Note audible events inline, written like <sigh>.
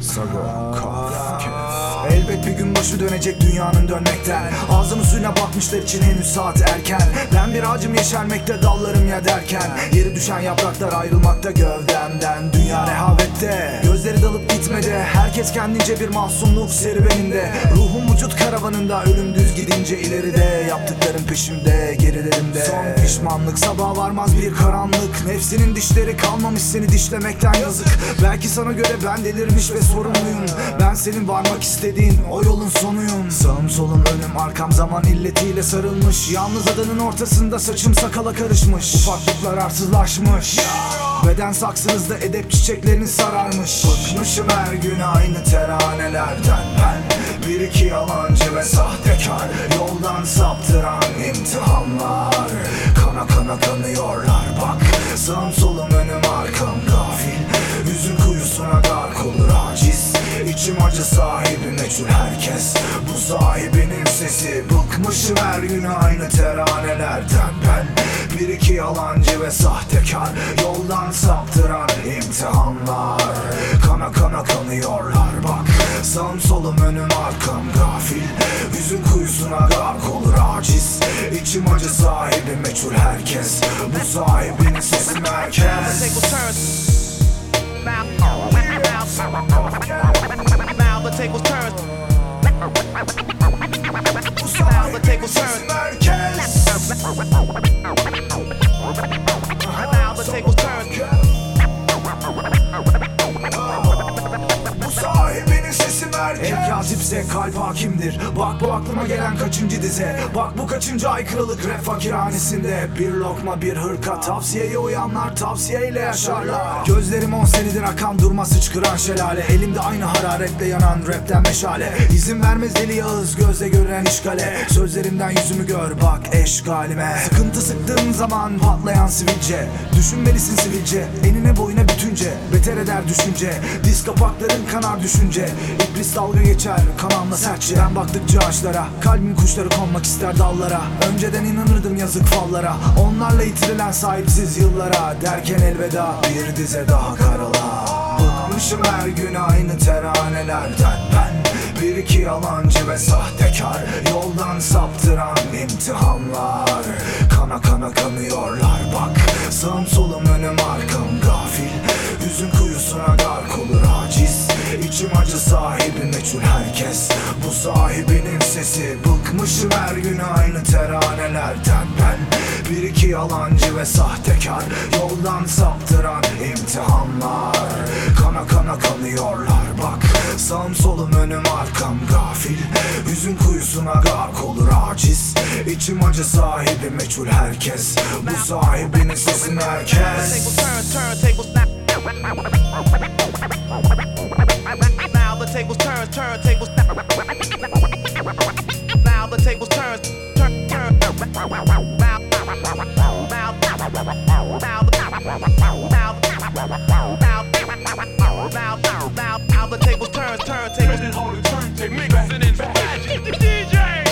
Sago, Kaf, Kef. Elbet bir gün başı dönecek dünyanın dönmekten. Ağzımın suyuna bakmışlar için henüz saat erken. Ben bir ağacım yeşermekte dallarım ya derken Yeri düşen yapraklar ayrılmakta gövdemden. Dünya rehavette Gözleri dalıp gitmede Herkes kendince bir masumluk serüveninde. Ruhum vücut karavanında Ölüm düz gidince ileride. Yaptıklarım peşimde gerilerimde. Son pişmanlık sabaha varmaz bir karanlık. Nefsinin dişleri kalmamış seni dişlemekten yazık. Belki sana göre ben delirmiş ve sorumluyum. Ben senin varmak istediğin o yolun sonuyum. Sağım solum önüm arkam zaman illetiyle sarılmış. Yalnız adanın ortasında saçım sakala karışmış. Ufaklıklar arsızlaşmış Beden saksınızda edep çiçeklerini sararmış. Bıkmışım her gün aynı teranelerden. Ben Bir iki yalancı ve sahtekar. Yoldan saptıran imtihanlar. Kana kana kanıyorlar. Bak Sağım solum önüm arkam gafil. Yüzün kuyusuna gark olur aciz. İçim acı sahibi meçhul herkes. Bu sahibinin sesi Bıkmışım her gün aynı teranelerden ben. Bir iki yalancı ve sahtekar Yoldan saptıran imtihanlar. Kana kana kanıyorlar bak Sağım solum önüm arkam gafil. Yüzün kuyusuna gark olur aciz İçim acı sahibi meçhul herkes. Bu sahibinin sesi merkez <laughs> Now the tables El katipse kalp hakimdir. Bak bu aklıma gelen kaçıncı dize. Bak bu kaçıncı aykırılık rap fakirhanesinde. Bir lokma bir hırka Tavsiyeye uyanlar tavsiyeyle yaşarlar. Gözlerim on senedir akan durmaz hıçkıran şelale. Elimde aynı hararetle yanan rapten meşale. İzin vermez deli Yağız gözle görünen işgale. Sözlerimden yüzümü gör bak eşgalime. Sıkıntı sıktığın zaman patlayan sivilce. Düşünmelisin sivilce enine boyuna bütünce. Beter eder düşünce. Diz kapakların kanar düşünce. İblis dalga geçer kananla sertçe. Ben baktıkça ağaçlara Kalbim kuşları konmak ister dallara. Önceden inanırdım yazık fallara. Onlarla yitirilen sahipsiz yıllara. Derken elveda bir dize daha karala Bıkmışım her gün aynı teranelerden. Ben Bir iki yalancı ve sahtekar. Yoldan saptıran imtihanlar. Kana kana kanıyorlar bak. Sağım solum önüm arkam gafil. Yüzün kuyusuna gark olur aciz. İçim acı sahibi herkes sahibinin sesi. Bıkmışım her gün aynı teranelerden. Ben Bir iki yalancı ve sahtekar Yoldan saptıran imtihanlar. Kana kana kanıyorlar bak. Sağım solum önüm arkam gafil. Yüzün kuyusuna gark olur aciz. İçim acı sahibi meçhul herkes. Bu sahibinin sesi merkez. Tables turn, turn, tables now, now, now the tables turn, turn, tables. Mixing holy turntable, mixing and scratching. DJ,